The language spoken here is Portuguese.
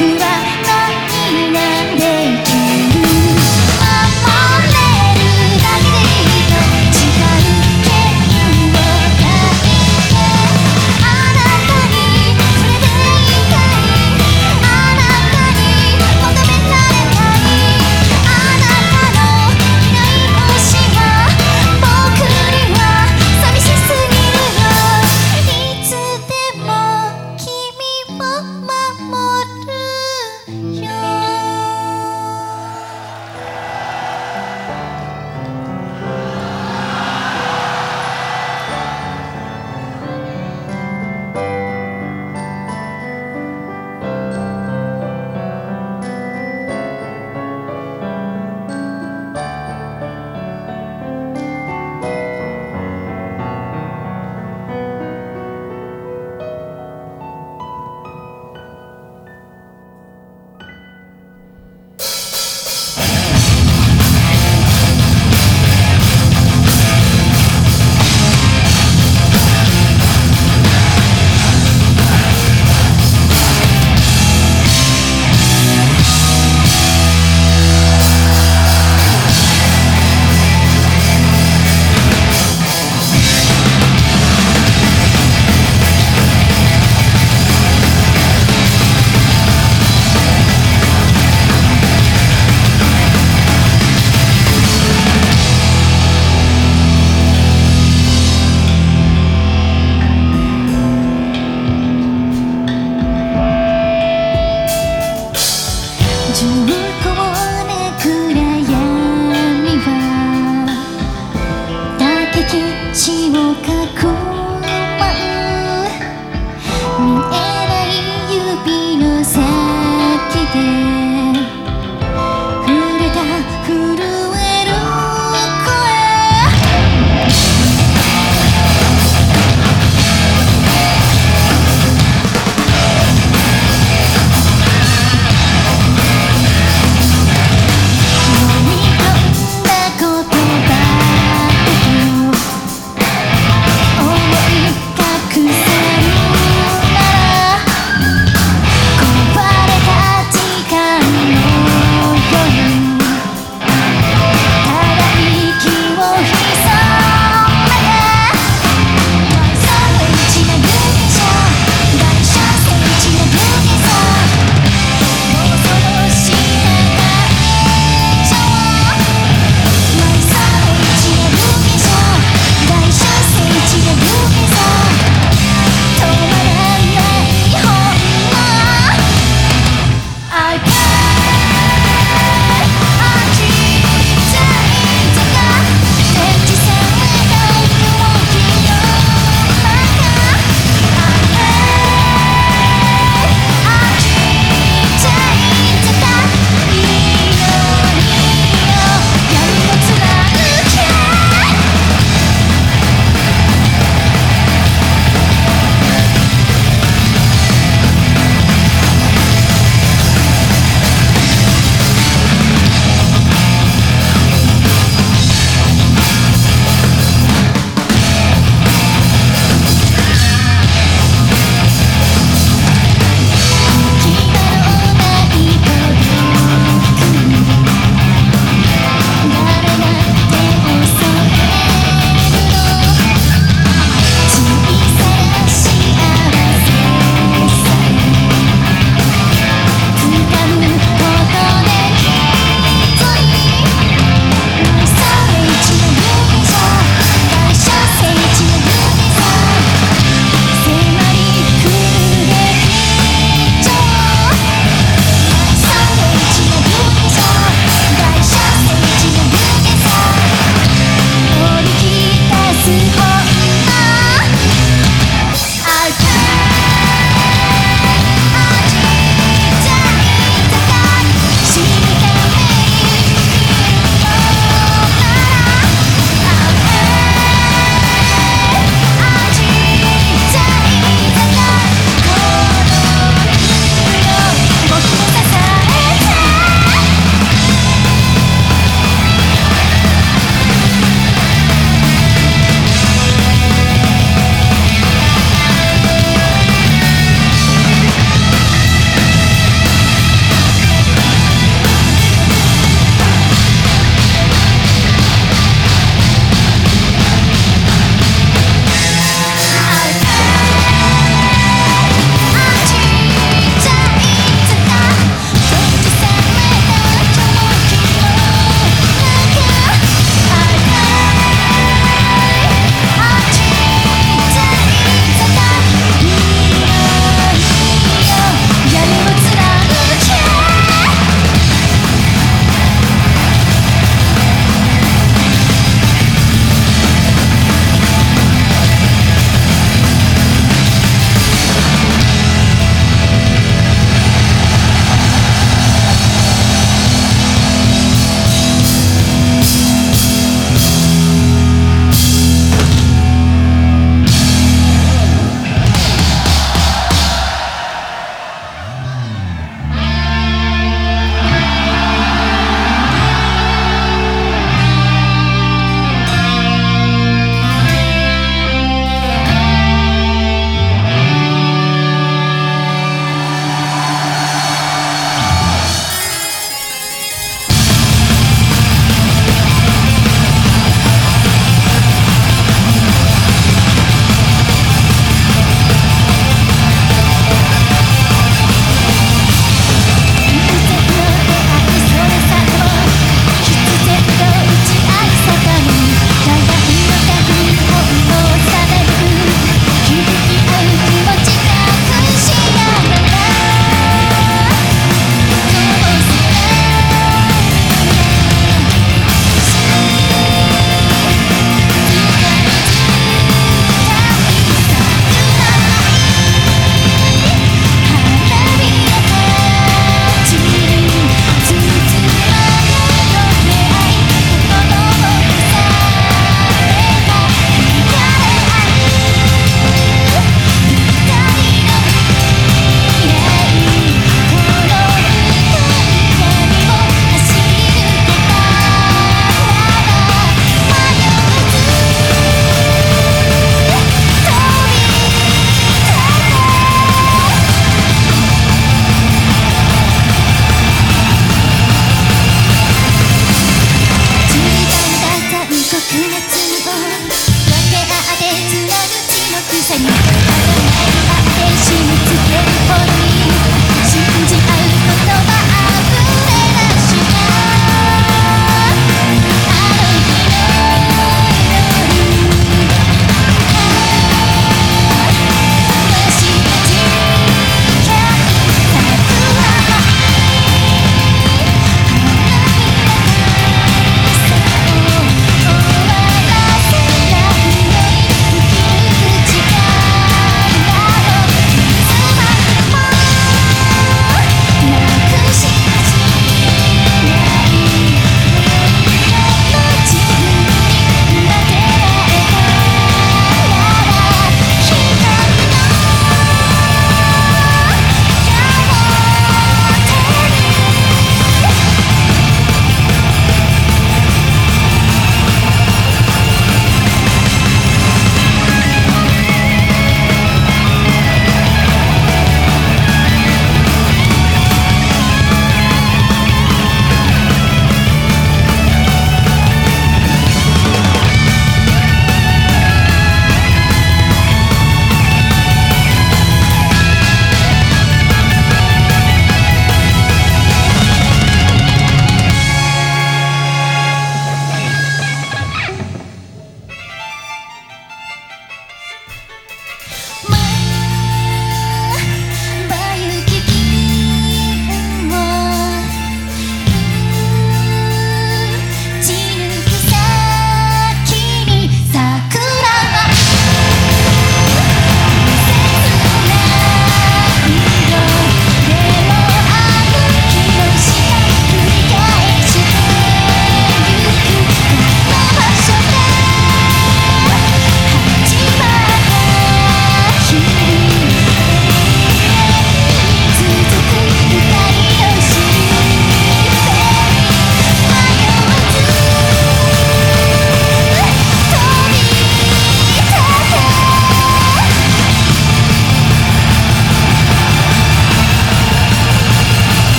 tirar